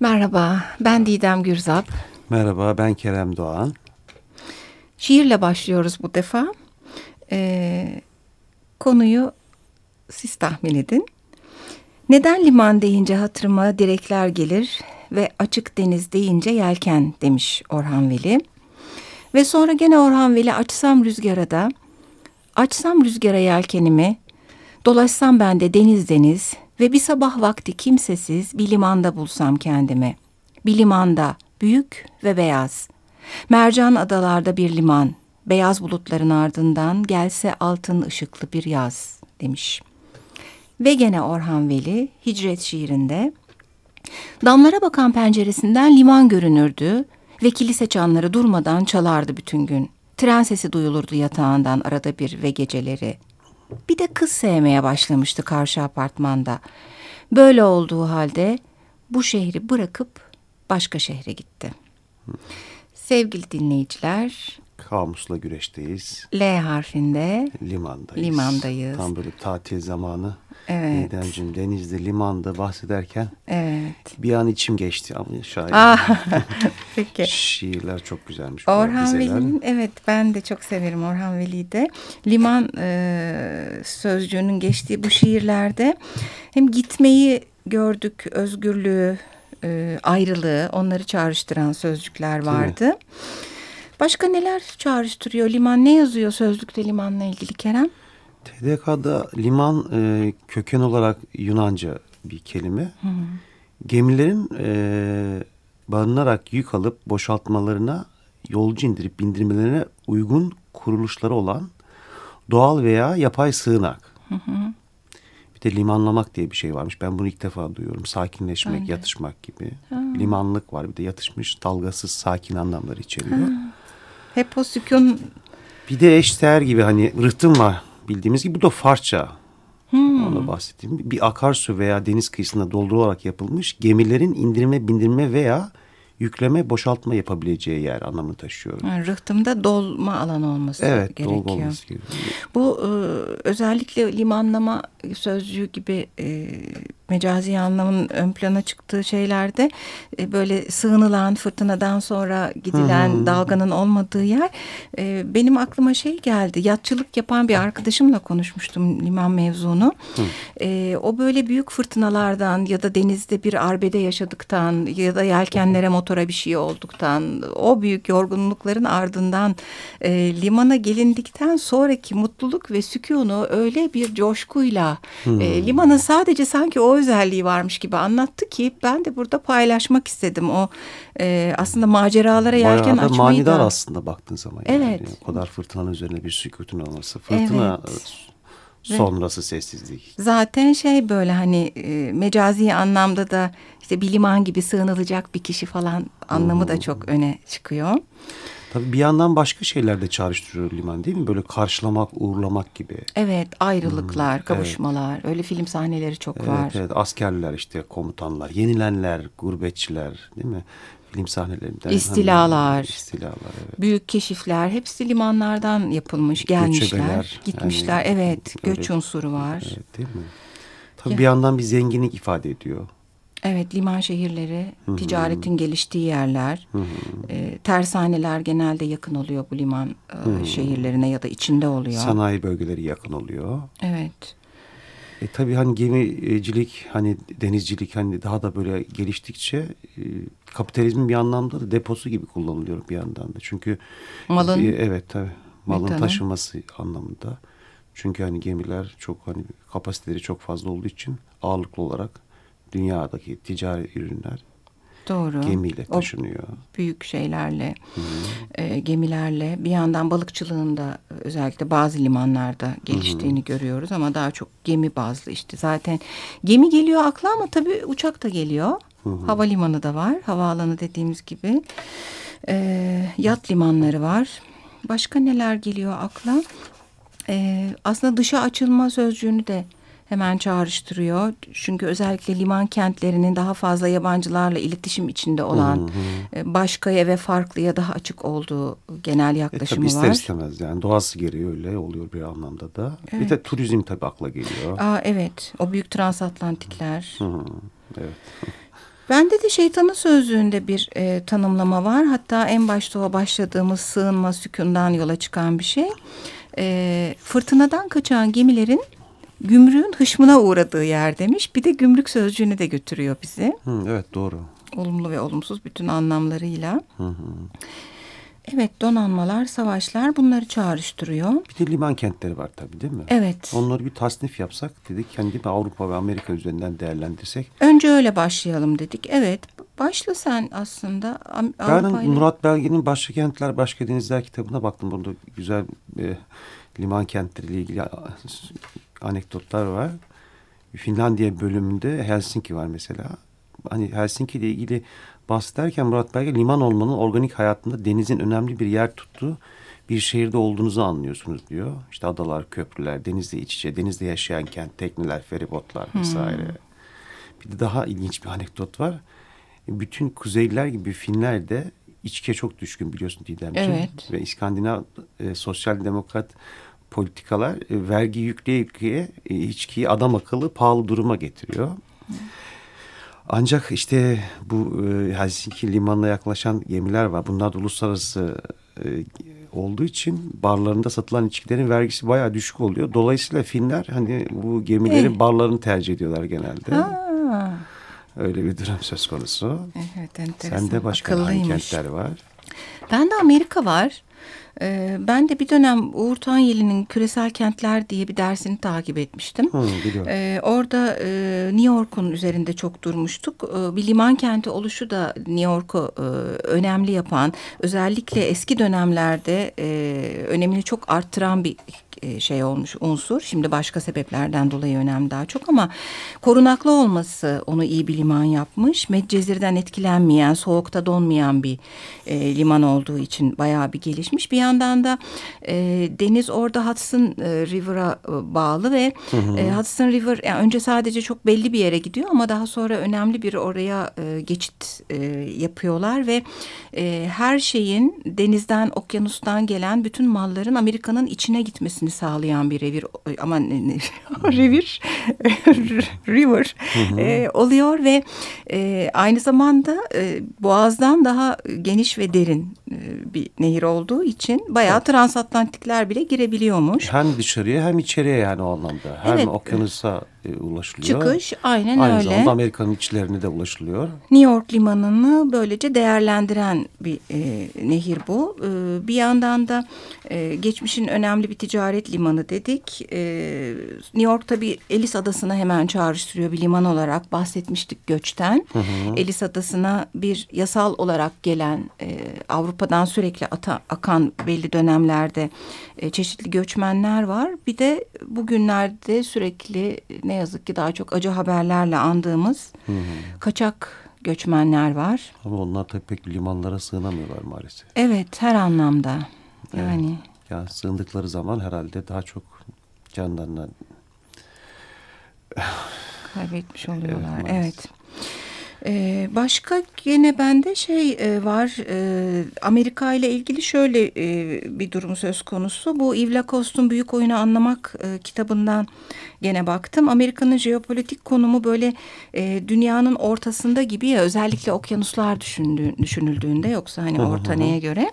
Merhaba, ben Didem Gürzap. Merhaba, ben Kerem Doğan. Şiirle başlıyoruz bu defa. Ee, konuyu siz tahmin edin. Neden liman deyince hatırıma direkler gelir ve açık deniz deyince yelken demiş Orhan Veli. Ve sonra gene Orhan Veli açsam rüzgara da, açsam rüzgara yelkenimi, dolaşsam ben de deniz deniz ve bir sabah vakti kimsesiz bir limanda bulsam kendimi. Bir limanda, büyük ve beyaz. Mercan adalarda bir liman, beyaz bulutların ardından gelse altın ışıklı bir yaz demiş. Ve gene Orhan Veli Hicret şiirinde Damlara bakan penceresinden liman görünürdü ve kilise çanları durmadan çalardı bütün gün. Tren sesi duyulurdu yatağından arada bir ve geceleri. Bir de kız sevmeye başlamıştı karşı apartmanda. Böyle olduğu halde bu şehri bırakıp başka şehre gitti. Sevgili dinleyiciler, Kamusla güreşteyiz. L harfinde Limandayız. Limandayız. Tam böyle tatil zamanı. Evet. Nedencim denizde, limanda bahsederken evet. bir an içim geçti ama şair. Ah, peki. Şiirler çok güzelmiş. Orhan. Veli'nin evet ben de çok severim Orhan Veli'yi de. Liman e, sözcüğünün geçtiği bu şiirlerde hem gitmeyi gördük, özgürlüğü, e, ayrılığı onları çağrıştıran sözcükler mi? Başka neler çağrıştırıyor liman? Ne yazıyor sözlükte limanla ilgili Kerem? TDK'da liman e, köken olarak Yunanca bir kelime. Gemilerin e, barınarak yük alıp boşaltmalarına yolcu indirip bindirmelerine uygun kuruluşları olan doğal veya yapay sığınak. Bir de limanlamak diye bir şey varmış. Ben bunu ilk defa duyuyorum. Sakinleşmek, de. yatışmak gibi. Limanlık var. Bir de yatışmış, dalgasız, sakin anlamları içeriyor. Hep o sükun Bir de eşdeğer gibi hani rıhtım var bildiğimiz gibi bu da Farsça. Ona bahsettiğim bir akarsu veya deniz kıyısında doldurularak yapılmış gemilerin indirme, bindirme veya yükleme, boşaltma yapabileceği yer anlamını taşıyor. ha, rıhtımda dolma alan olması Evet, gerekiyor. dolgu olması gerekiyor. Bu e, özellikle limanlama sözcüğü gibi e, mecazi anlamın ön plana çıktığı şeylerde e, böyle sığınılan fırtınadan sonra gidilen dalganın olmadığı yer e, benim aklıma şey geldi. Yatçılık yapan bir arkadaşımla konuşmuştum liman mevzunu. E, o böyle büyük fırtınalardan ya da denizde bir arbede yaşadıktan ya da yelkenlere motora bir şey olduktan o büyük yorgunlukların ardından e, limana gelindikten sonraki mutluluk ve sükunu öyle bir coşkuyla e, limanın sadece sanki o özelliği varmış gibi anlattı ki ben de burada paylaşmak istedim o e, aslında maceralara yelken Bayağı da açmayı manidar da. aslında baktığın zaman. Yani. Evet. O kadar fırtınanın üzerine bir sükutun olması. Fırtına Evet. sonrası sessizlik. Zaten şey böyle hani e, mecazi anlamda da işte bir liman gibi sığınılacak bir kişi falan anlamı da çok öne çıkıyor. Tabii bir yandan başka şeyler de çağrıştırıyor liman değil mi? Böyle karşılamak, uğurlamak gibi. Evet ayrılıklar, kavuşmalar öyle film sahneleri çok Evet, var. evet askerler işte komutanlar, yenilenler, gurbetçiler değil mi? Film sahnelerinden. İstilalar. Hani, istilalar evet. Büyük keşifler hepsi limanlardan yapılmış, gelmişler, Göçebeler, gitmişler. yani evet, göç öyle- unsuru var. Evet. Evet değil mi? Tabii Ya- bir yandan bir zenginlik ifade ediyor. Liman şehirleri, ticaretin geliştiği yerler. E, tersaneler genelde yakın oluyor bu liman e, şehirlerine ya da içinde oluyor. Sanayi bölgeleri yakın oluyor. Evet. E tabii hani gemicilik, hani denizcilik hani daha da böyle geliştikçe e, kapitalizmin bir anlamda da deposu gibi kullanılıyor bir yandan da. Çünkü Malın e, evet tabii malın metanı. taşıması anlamında. Çünkü hani gemiler çok hani kapasiteleri çok fazla olduğu için ağırlıklı olarak dünyadaki ticari ürünler Doğru. gemiyle O taşınıyor. büyük şeylerle, e, gemilerle bir yandan balıkçılığın da özellikle bazı limanlarda geliştiğini görüyoruz ama daha çok gemi bazlı işte. Zaten gemi geliyor akla ama tabii uçak da geliyor. Havalimanı da var, havaalanı dediğimiz gibi. E, yat limanları var. Başka neler geliyor akla? E, aslında dışa açılma sözcüğünü de hemen çağrıştırıyor. Çünkü özellikle liman kentlerinin daha fazla yabancılarla iletişim içinde olan, e, başkaya ve farklıya daha açık olduğu genel E yaklaşımı tabii ister var. istemez yani doğası gereği öyle oluyor bir anlamda da. Bir de turizm tabii akla geliyor. Aa, evet, o büyük transatlantikler. Hı, evet. Bende de şeytanın sözlüğünde bir e, tanımlama var. Hatta en başta o başladığımız sığınma sükundan yola çıkan bir şey. E, fırtınadan kaçan gemilerin gümrüğün hışmına uğradığı yer demiş. Bir de gümrük sözcüğüne de götürüyor bizi. Hı, evet doğru. Olumlu ve olumsuz bütün anlamlarıyla. Hı hı. Evet donanmalar, savaşlar bunları çağrıştırıyor. Bir de liman kentleri var tabii değil mi? Evet. Onları bir tasnif yapsak dedik kendi Avrupa ve Amerika üzerinden değerlendirsek. Önce öyle başlayalım dedik. Evet başla sen aslında Ben Avrupa ile- Murat Belge'nin Başka Kentler Başka Denizler kitabına baktım. Burada güzel e, liman kentleriyle ilgili anekdotlar var. Finlandiya bölümünde Helsinki var mesela. Hani Helsinki ile ilgili bahsederken Murat Belge liman olmanın organik hayatında denizin önemli bir yer tuttuğu bir şehirde olduğunuzu anlıyorsunuz diyor. İşte adalar, köprüler, denizle iç içe, denizde yaşayan kent, tekneler, feribotlar vesaire. Bir de daha ilginç bir anekdot var. Bütün kuzeyliler gibi Finler de içkiye çok düşkün biliyorsun Didemciğim. Evet. Ve İskandinav e, sosyal demokrat politikalar e, vergi yükleye yükleye e, içkiyi adam akıllı pahalı duruma getiriyor. Ancak işte bu e, Helsinki limanına yaklaşan gemiler var. Bunlar da uluslararası e, olduğu için barlarında satılan içkilerin vergisi bayağı düşük oluyor. Dolayısıyla Finler hani bu gemilerin Eh. barlarını tercih ediyorlar genelde. Ha, Öyle bir durum söz konusu. evet enteresan. Sende başka hangi Akıllıymış. kentler var? Bende Amerika var. Ee, ben de bir dönem Uğur Tanyeli'nin Küresel Kentler diye bir dersini takip etmiştim. Hı, biliyorum. Ee, orada e, New York'un üzerinde çok durmuştuk. Ee, bir liman kenti oluşu da New York'u e, önemli yapan, özellikle eski dönemlerde e, önemini çok arttıran bir e, şey olmuş unsur. Şimdi başka sebeplerden dolayı önemli daha çok ama korunaklı olması onu iyi bir liman yapmış. Medcezir'den etkilenmeyen, soğukta donmayan bir e, liman olduğu için bayağı bir gelişmiş. Bir yandan da e, deniz orada Hudson e, River'a e, bağlı ve e, Hudson River yani önce sadece çok belli bir yere gidiyor ama daha sonra önemli bir oraya e, geçit e, yapıyorlar ve e, her şeyin denizden, okyanustan gelen bütün malların Amerika'nın içine gitmesini sağlayan bir revir ama ne, ne, revir river e, oluyor ve e, aynı zamanda e, boğazdan daha geniş ve derin e, bir nehir olduğu için bayağı transatlantikler bile girebiliyormuş. Hem dışarıya hem içeriye yani o anlamda. Hem Evet. okyanusa e, ulaşılıyor. Çıkış aynen Aynı öyle. zamanda Amerika'nın içlerine de ulaşılıyor. New York limanını böylece değerlendiren bir e, nehir bu. E, bir yandan da e, geçmişin önemli bir ticaret limanı dedik. E, New York tabii Ellis Adası'na hemen çağrıştırıyor bir liman olarak bahsetmiştik göçten. Ellis Adası'na bir yasal olarak gelen e, Avrupa'dan sürekli ata, akan belli dönemlerde e, çeşitli göçmenler var. Bir de bugünlerde sürekli ne yazık ki daha çok acı haberlerle andığımız kaçak göçmenler var. Ama onlar tabii pek limanlara sığınamıyorlar maalesef. Evet her anlamda. Yani Ya sığındıkları zaman herhalde daha çok canlarına kaybetmiş oluyorlar. maalesef. Evet. Ee, başka gene bende şey e, var e, Amerika ile ilgili şöyle e, bir durum söz konusu. Bu Yves Lacoste'un Büyük Oyunu Anlamak e, kitabından gene baktım. Amerika'nın jeopolitik konumu böyle e, dünyanın ortasında gibi ya özellikle okyanuslar düşündüğü, düşünüldüğünde yoksa hani orta neye göre.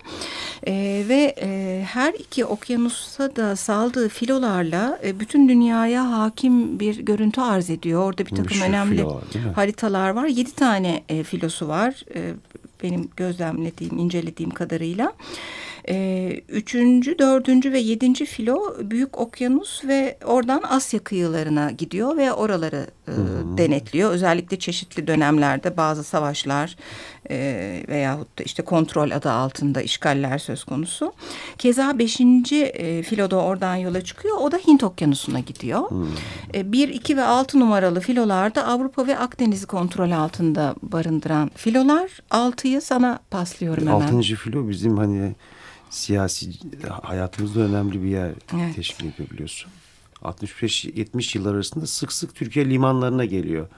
E, ve e, her iki okyanusa da saldığı filolarla e, bütün dünyaya hakim bir görüntü arz ediyor. Orada bir takım Meşhur önemli filo var, değil mi? haritalar var. Yedi tane e, filosu var. E, benim gözlemlediğim, incelediğim kadarıyla. E, üçüncü, dördüncü ve yedinci filo Büyük Okyanus ve oradan Asya kıyılarına gidiyor ve oraları e, denetliyor. Özellikle çeşitli dönemlerde bazı savaşlar e, veyahut da işte kontrol adı altında işgaller söz konusu. Keza beşinci e, filo da oradan yola çıkıyor. O da Hint Okyanusu'na gidiyor. E, bir, iki ve altı numaralı filolarda Avrupa ve Akdeniz'i kontrol altında barındıran filolar. Altıyı sana paslıyorum hemen. Altıncı filo bizim hani siyasi hayatımızda önemli bir yer Evet. teşkil ediyor biliyorsun. 65-70 yıllar arasında sık sık Türkiye limanlarına geliyor.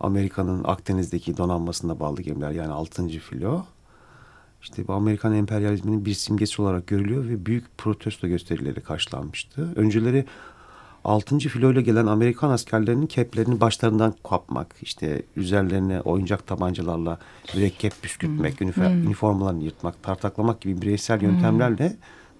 Amerika'nın Akdeniz'deki donanmasına bağlı gemiler yani 6. filo. İşte bu Amerikan emperyalizminin bir simgesi olarak görülüyor ve büyük protesto gösterileri karşılanmıştı. Önceleri 6. filoyla gelen Amerikan askerlerinin keplerini başlarından kapmak, işte üzerlerine oyuncak tabancalarla mürekkep püskürtmek, hmm. hmm. üniformalarını yırtmak, tartaklamak gibi bireysel yöntemlerle hmm.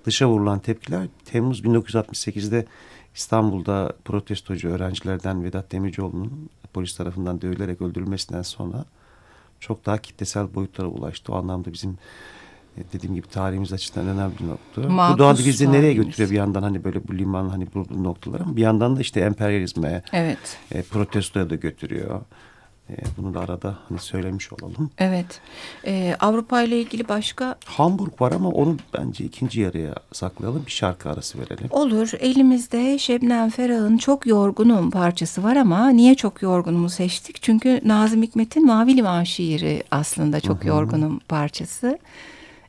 dışa vurulan tepkiler Temmuz 1968'de İstanbul'da protestocu öğrencilerden Vedat Demircioğlu'nun polis tarafından dövülerek öldürülmesinden sonra çok daha kitlesel boyutlara ulaştı. O anlamda bizim dediğim gibi tarihimiz açısından önemli bir nokta. Makus bu doğal bizi nereye götürüyor bir yandan hani böyle bu liman hani bu noktalar ama bir yandan da işte emperyalizme, evet. e, protestoya da götürüyor. E, bunu da arada hani söylemiş olalım. Evet. E, Avrupa ile ilgili başka? Hamburg var ama onu bence ikinci yarıya saklayalım. Bir şarkı arası verelim. Olur. Elimizde Şebnem Ferah'ın Çok Yorgunum parçası var ama niye Çok Yorgunumu seçtik? Çünkü Nazım Hikmet'in Mavi Liman şiiri aslında Çok Hı -hı. Yorgunum parçası. Evet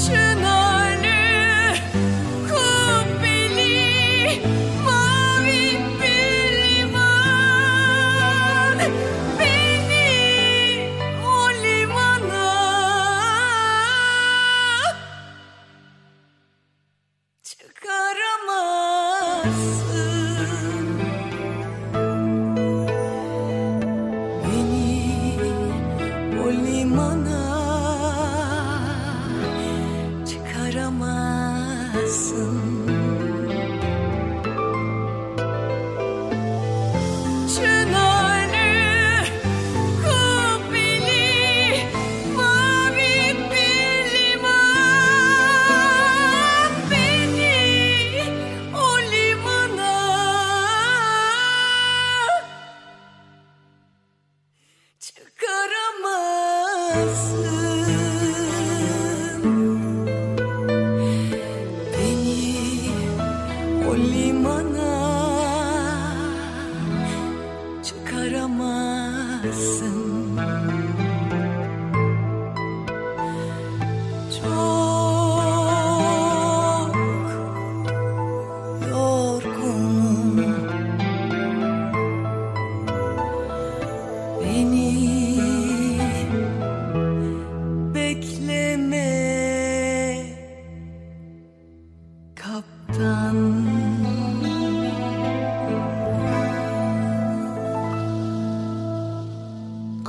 是那。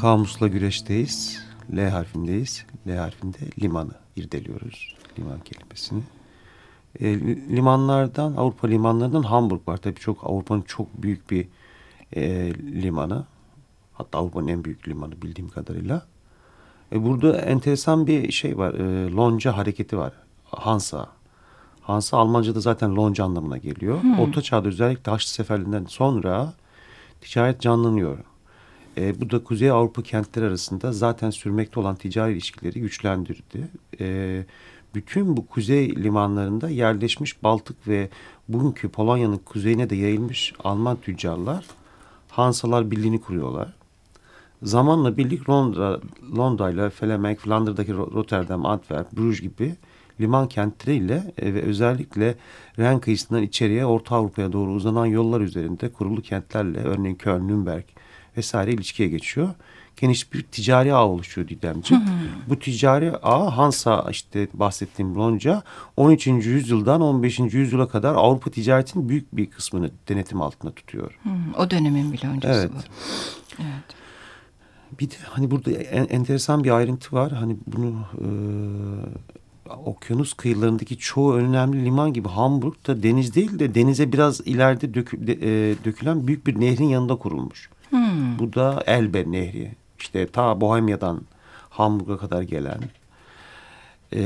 Kamusla güreşteyiz. L harfindeyiz. L harfinde limanı irdeliyoruz. Liman kelimesini. E, limanlardan, Avrupa limanlarından Hamburg var. Tabii çok Avrupa'nın çok büyük bir e, limanı. Hatta Avrupa'nın en büyük limanı bildiğim kadarıyla. E, burada enteresan bir şey var. E, lonca hareketi var. Hansa. Hansa Almanca'da zaten lonca anlamına geliyor. Hmm. Orta çağda özellikle Haçlı Seferliğinden sonra ticaret canlanıyor. E, bu da Kuzey Avrupa kentleri arasında zaten sürmekte olan ticari ilişkileri güçlendirdi. E, bütün bu kuzey limanlarında yerleşmiş Baltık ve bugünkü Polonya'nın kuzeyine de yayılmış Alman tüccarlar Hansalar Birliği'ni kuruyorlar. Zamanla birlik Londra, Londra ile Felemek, Flandır'daki Rotterdam, Antwerp, Bruges gibi liman kentleriyle e, ve özellikle Ren kıyısından içeriye Orta Avrupa'ya doğru uzanan yollar üzerinde kurulu kentlerle örneğin Köln, Nürnberg, vesaire ilişkiye geçiyor. Geniş bir ticari ağ oluşuyor Didemciğim. Bu ticari ağ Hansa işte bahsettiğim Lonca 13. yüzyıldan 15. yüzyıla kadar Avrupa ticaretinin büyük bir kısmını denetim altında tutuyor. Hı, o dönemin bir loncası Evet. bu. Evet. Bir de hani burada en, enteresan bir ayrıntı var. Hani bunu e, okyanus kıyılarındaki çoğu önemli liman gibi Hamburg da deniz değil de denize biraz ileride dökü- de- e, dökülen büyük bir nehrin yanında kurulmuş. Bu da Elbe Nehri. İşte ta Bohemya'dan Hamburg'a kadar gelen. E,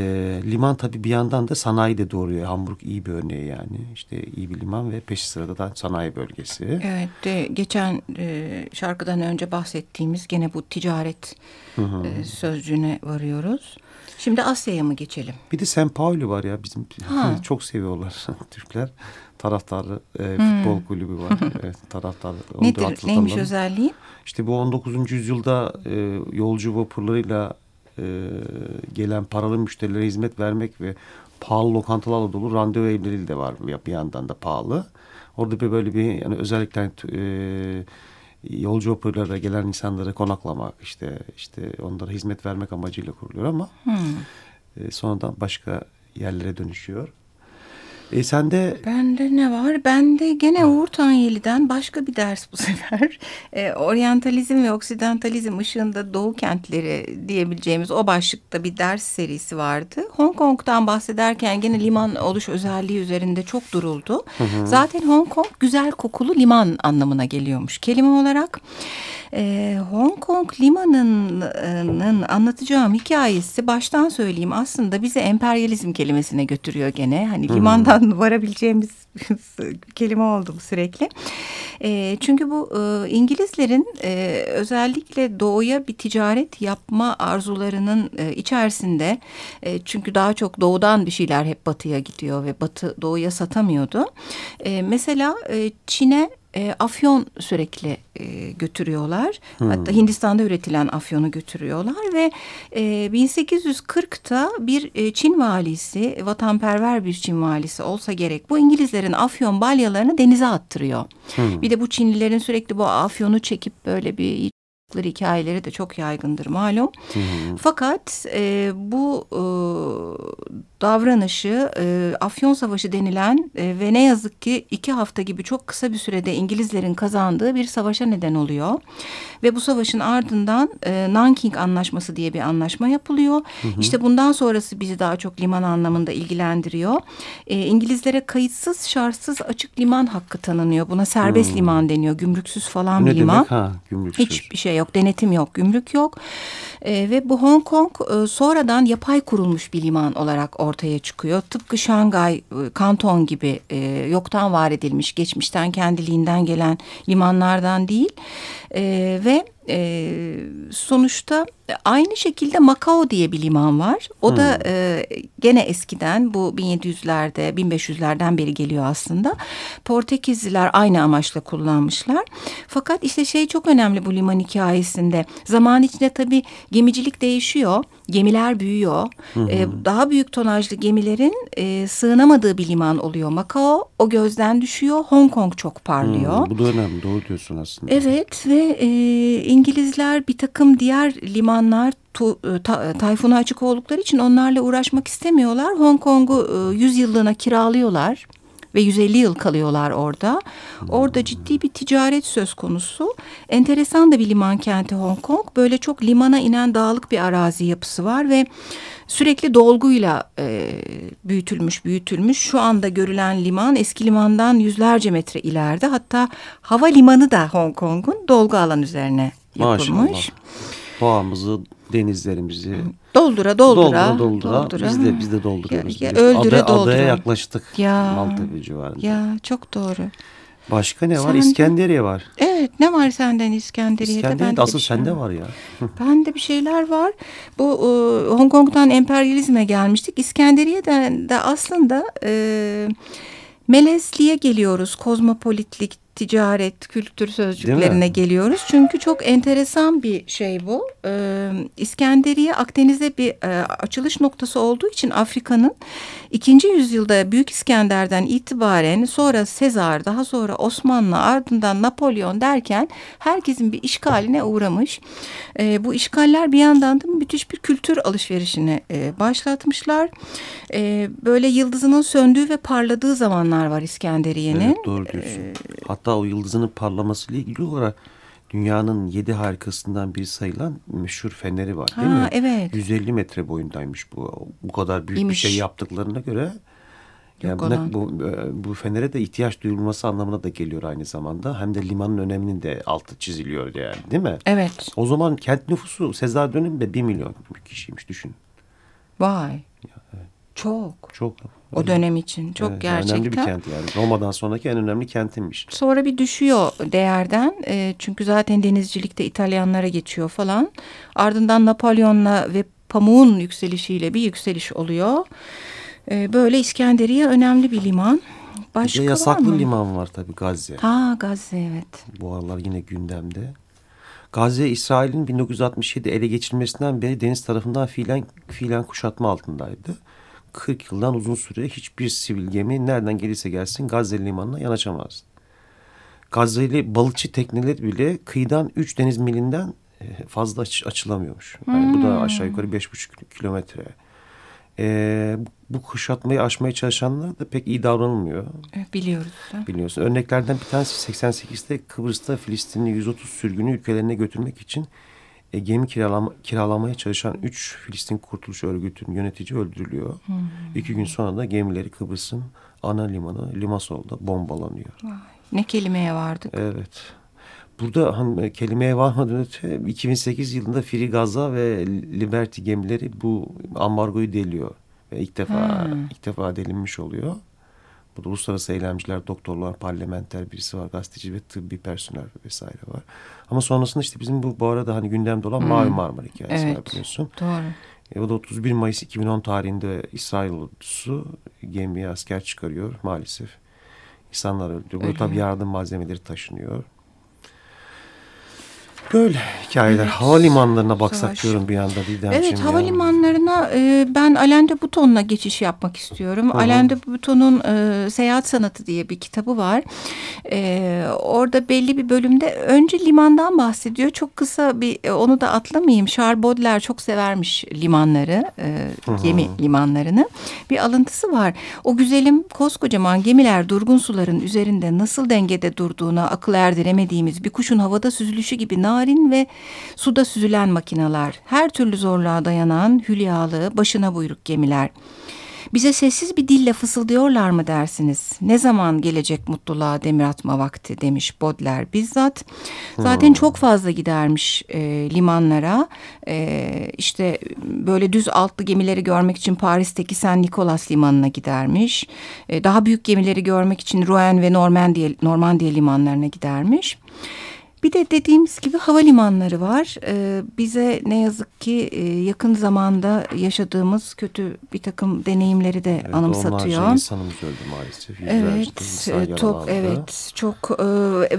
liman tabii bir yandan da sanayi de doğuruyor. Hamburg iyi bir örneği yani. İşte iyi bir liman ve peş sırada da sanayi bölgesi. Evet, de, geçen e, şarkıdan önce bahsettiğimiz gene bu ticaret e, sözcüğüne varıyoruz. Şimdi Asya'ya mı geçelim? Bir de St. Pauli var ya bizim Ha. çok seviyorlar Türkler. Taraftarı e, futbol kulübü var. evet, taraftarı. Nedir, neymiş özelliği? İşte bu 19. yüzyılda e, yolcu vapurlarıyla e, gelen paralı müşterilere hizmet vermek ve pahalı lokantalarla dolu randevu evleri de var bir yandan da pahalı. Orada bir böyle bir yani özellikle e, yolcu vapurlara gelen insanlara konaklamak işte işte onlara hizmet vermek amacıyla kuruluyor ama Hmm. e, sonradan başka yerlere dönüşüyor. E, sen de Bende ne var? Bende gene Uğur Tanyeli'den başka bir ders bu sefer. E, oryantalizm ve oksidantalizm ışığında doğu kentleri diyebileceğimiz o başlıkta bir ders serisi vardı. Hong Kong'dan bahsederken gene liman oluş özelliği üzerinde çok duruldu. Zaten Hong Kong güzel kokulu liman anlamına geliyormuş kelime olarak. E, Hong Kong limanının anlatacağım hikayesi baştan söyleyeyim aslında bizi emperyalizm kelimesine götürüyor gene. Hani limandan varabileceğimiz kelime oldu bu sürekli. E, çünkü bu e, İngilizlerin e, özellikle doğuya bir ticaret yapma arzularının e, içerisinde e, çünkü daha çok doğudan bir şeyler hep batıya gidiyor ve batı doğuya satamıyordu. E, mesela e, Çin'e e, afyon sürekli e, götürüyorlar. Hatta Hindistan'da üretilen afyonu götürüyorlar ve e, 1840'ta bir e, Çin valisi, vatanperver bir Çin valisi olsa gerek bu İngilizlerin afyon balyalarını denize attırıyor. Bir de bu Çinlilerin sürekli bu afyonu çekip böyle bir hikayeleri de çok yaygındır malum. Fakat e, bu e, davranışı e, Afyon Savaşı denilen e, ve ne yazık ki iki hafta gibi çok kısa bir sürede İngilizlerin kazandığı bir savaşa neden oluyor. Ve bu savaşın ardından e, Nanking Anlaşması diye bir anlaşma yapılıyor. İşte bundan sonrası bizi daha çok liman anlamında ilgilendiriyor. E, İngilizlere kayıtsız şartsız açık liman hakkı tanınıyor. Buna serbest liman deniyor. Gümrüksüz falan bu bir ne liman. demek ha gümrüksüz? Hiçbir şey yok, denetim yok, gümrük yok. Ee, ve bu Hong Kong e, sonradan yapay kurulmuş bir liman olarak ortaya çıkıyor. Tıpkı Şangay, e, Kanton gibi e, yoktan var edilmiş, geçmişten kendiliğinden gelen limanlardan değil. E, ve e, sonuçta aynı şekilde Macao diye bir liman var. O da e, gene eskiden bu 1700'lerde 1500'lerden beri geliyor aslında. Portekizliler aynı amaçla kullanmışlar. Fakat işte şey çok önemli bu liman hikayesinde. Zaman içinde tabii gemicilik değişiyor. Gemiler büyüyor. E, daha büyük tonajlı gemilerin e, sığınamadığı bir liman oluyor. Macao o gözden düşüyor. Hong Kong çok parlıyor. Hmm, bu da önemli doğru diyorsun aslında. Evet ve e, İngilizler bir takım diğer limanlar tu, e, ta, tayfuna açık oldukları için onlarla uğraşmak istemiyorlar. Hong Kong'u e, 100 yıllığına kiralıyorlar ve 150 yıl kalıyorlar orada. Orada ciddi bir ticaret söz konusu. Enteresan da bir liman kenti Hong Kong. Böyle çok limana inen dağlık bir arazi yapısı var ve sürekli dolguyla e, büyütülmüş büyütülmüş. Şu anda görülen liman eski limandan yüzlerce metre ileride. Hatta hava limanı da Hong Kong'un dolgu alan üzerine yapılmış. Maşallah. Doğamızı, denizlerimizi Doldura doldura. doldura, doldura. Biz de biz de dolduruyoruz. Ya, ya, öldüre Ada- doldura. Adaya yaklaştık. Ya. Maltepe civarında. Ya çok doğru. Başka ne var? Sende- İskenderiye var. Evet ne var senden İskenderiye'de? İskenderiye Bende de asıl şey sende var ya. Bende bir şeyler var. Bu e, Hong Kong'dan emperyalizme gelmiştik. İskenderiye'den de aslında e, Melezli'ye geliyoruz. Kozmopolitlik ticaret, kültür sözcüklerine geliyoruz. Çünkü çok enteresan bir şey bu. Ee, İskenderiye Akdeniz'e bir e, açılış noktası olduğu için Afrika'nın ikinci yüzyılda Büyük İskender'den itibaren sonra Sezar, daha sonra Osmanlı, ardından Napolyon derken herkesin bir işgaline uğramış. Ee, bu işgaller bir yandan da müthiş bir kültür alışverişini e, başlatmışlar. Ee, böyle yıldızının söndüğü ve parladığı zamanlar var İskenderiye'nin. Evet doğru diyorsun. Ee, Hatta o yıldızının parlamasıyla ilgili olarak dünyanın yedi harikasından biri sayılan meşhur feneri var değil ha, mi? Evet. 150 metre boyundaymış bu. Bu kadar büyük İmiş. bir şey yaptıklarına göre yani buna, bu, e, bu fenere de ihtiyaç duyulması anlamına da geliyor aynı zamanda. Hem de limanın öneminin de altı çiziliyor yani değil mi? Evet. O zaman kent nüfusu Sezar döneminde bir milyon kişiymiş düşün. Vay. Ya, evet. Çok. Çok. O dönem için çok evet, gerçekten. Önemli bir kent yani. Roma'dan sonraki en önemli kentinmiş. Sonra bir düşüyor değerden. E, çünkü zaten denizcilikte İtalyanlara geçiyor falan. Ardından Napolyon'la ve pamuğun yükselişiyle bir yükseliş oluyor. E, böyle İskenderiye önemli bir liman. Başka bir de yasaklı var liman var tabii Gazze. Ha Gazze evet. Bu aralar yine gündemde. Gazze İsrail'in 1967 ele geçirmesinden beri deniz tarafından fiilen, fiilen kuşatma altındaydı. 40 yıldan uzun süre hiçbir sivil gemi nereden gelirse gelsin Gazze limanına yanaşamaz. Gazze'li balıkçı tekneler bile kıyıdan 3 deniz milinden e, fazla aç, açılamıyormuş. Yani hmm. Bu da hmm. aşağı yukarı 5,5 kilometre. Ee, bu kuşatmayı aşmaya çalışanlar da pek iyi davranılmıyor. Biliyoruz. Biliyorsun. Örneklerden bir tanesi 88'de Kıbrıs'ta Filistinli 130 sürgünü ülkelerine götürmek için e, gemi kiralama, kiralamaya çalışan üç Filistin Kurtuluş Örgütü'nün yönetici öldürülüyor. Hmm. İki gün sonra da gemileri Kıbrıs'ın ana limanı Limassol'da bombalanıyor. Vay, ne kelimeye vardık. Evet. Burada hani kelimeye varmadan öte 2008 yılında Free Gaza ve Liberty gemileri bu ambargoyu deliyor. Ve ilk defa hmm. ilk defa delinmiş oluyor. Burada uluslararası eylemciler, doktorlar, parlamenter birisi var, gazeteci ve tıbbi personel vesaire var. Ama sonrasında işte bizim bu bu arada hani gündemde olan hmm. Mavi Marmara hikayesi evet, var biliyorsun. Doğru. E, o da 31 Mayıs 2010 tarihinde İsrail ordusu gemiye asker çıkarıyor maalesef. İnsanlar öldü. Burada tabii yardım malzemeleri taşınıyor. Böyle hikayeler. Evet. Havalimanlarına baksak Savaş. diyorum bir anda Didemciğim. Evet havalimanlarına e, ben Alain de Botton'la geçiş yapmak istiyorum. Hı -hı. Alain de Botton'un e, Seyahat Sanatı diye bir kitabı var. E, orada belli bir bölümde önce limandan bahsediyor. Çok kısa bir e, onu da atlamayayım. Charles Baudelaire çok severmiş limanları, e, gemi limanlarını. Bir alıntısı var. O güzelim koskocaman gemiler durgun suların üzerinde nasıl dengede durduğuna akıl erdiremediğimiz bir kuşun havada süzülüşü gibi narin narin ve suda süzülen makineler, her türlü zorluğa dayanan hülyalı, başına buyruk gemiler. Bize sessiz bir dille fısıldıyorlar mı dersiniz? Ne zaman gelecek mutluluğa demir atma vakti demiş Bodler bizzat. Zaten hmm. çok fazla gidermiş e, limanlara. E, işte böyle düz altlı gemileri görmek için Paris'teki Saint Nicolas limanına gidermiş. E, daha büyük gemileri görmek için Rouen ve Normandiya, Normandiya limanlarına gidermiş. Bir de dediğimiz gibi havalimanları var. Ee, bize ne yazık ki e, yakın zamanda yaşadığımız kötü bir takım deneyimleri de evet, anımsatıyor. Onlarca insanımız öldü maalesef. evet, e, çok evet çok e,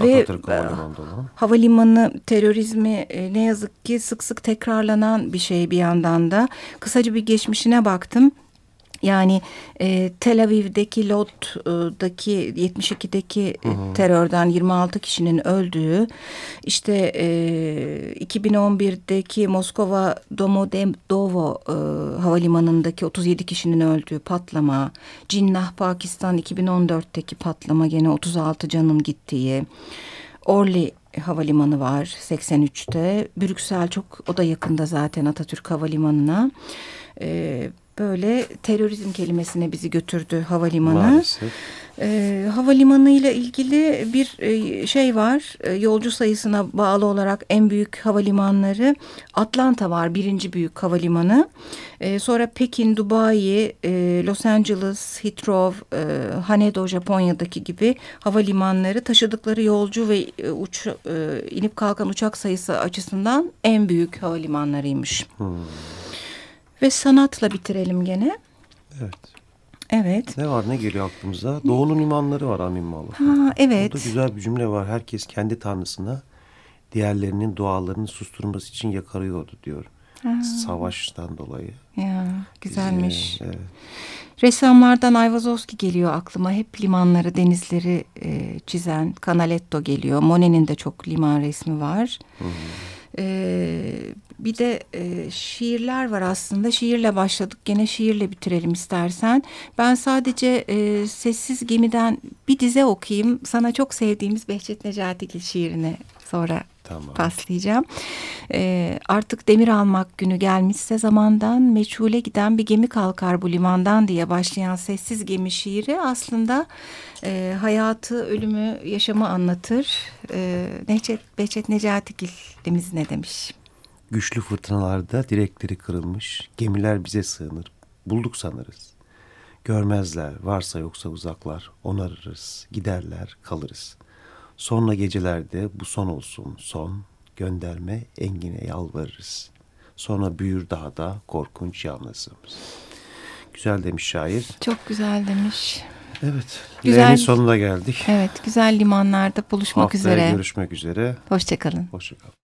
ve havalimanı terörizmi e, ne yazık ki sık sık tekrarlanan bir şey bir yandan da. Kısaca bir geçmişine baktım. Yani e, Tel Aviv'deki Lod'daki 72'deki hı hı. terörden 26 kişinin öldüğü, işte e, 2011'deki Moskova Domodedovo e, havalimanındaki 37 kişinin öldüğü patlama, Cinnah Pakistan 2014'teki patlama gene 36 canın gittiği, Orly havalimanı var 83'te, Brüksel çok o da yakında zaten Atatürk Havalimanı'na. E, böyle terörizm kelimesine bizi götürdü havalimanı. Maalesef. E, havalimanı ile ilgili bir e, şey var. E, yolcu sayısına bağlı olarak en büyük havalimanları Atlanta var birinci büyük havalimanı. E, sonra Pekin, Dubai, e, Los Angeles, Heathrow, e, Haneda Japonya'daki gibi havalimanları taşıdıkları yolcu ve e, uç, e, inip kalkan uçak sayısı açısından en büyük havalimanlarıymış. Hmm. Ve sanatla bitirelim gene. Evet. Evet. Ne var ne geliyor aklımıza? Doğu'nun limanları var Amin Malı. Ha, evet. Burada güzel bir cümle var. Herkes kendi tanrısına diğerlerinin dualarını susturması için yakarıyordu diyor. Ha. Savaştan dolayı. Ya, güzelmiş. Ee, evet. Ressamlardan Ayvazovski geliyor aklıma. Hep limanları, denizleri e, çizen Canaletto geliyor. Monet'in de çok liman resmi var. E, bir de e, şiirler var aslında. Şiirle başladık. Gene şiirle bitirelim istersen. Ben sadece e, Sessiz Gemi'den bir dize okuyayım. Sana çok sevdiğimiz Behçet Necatigil şiirini sonra Tamam. paslayacağım. Ee, artık demir almak günü gelmişse zamandan meçhule giden bir gemi kalkar bu limandan diye başlayan sessiz gemi şiiri aslında e, hayatı, ölümü, yaşamı anlatır. E, Necdet, Behçet Necatigil'imiz ne demiş? Güçlü fırtınalarda direkleri kırılmış, gemiler bize sığınır. Bulduk sanırız. Görmezler, varsa yoksa uzaklar, onarırız, giderler, kalırız. Sonra gecelerde bu son olsun, son, gönderme engine yalvarırız. Sonra büyür daha da korkunç yalnızlığımız. Güzel demiş şair. Çok güzel demiş. Evet, Güzel. L'nin sonuna geldik. Evet, güzel limanlarda buluşmak Haftaya üzere. görüşmek üzere. Hoşçakalın. Hoşçakalın.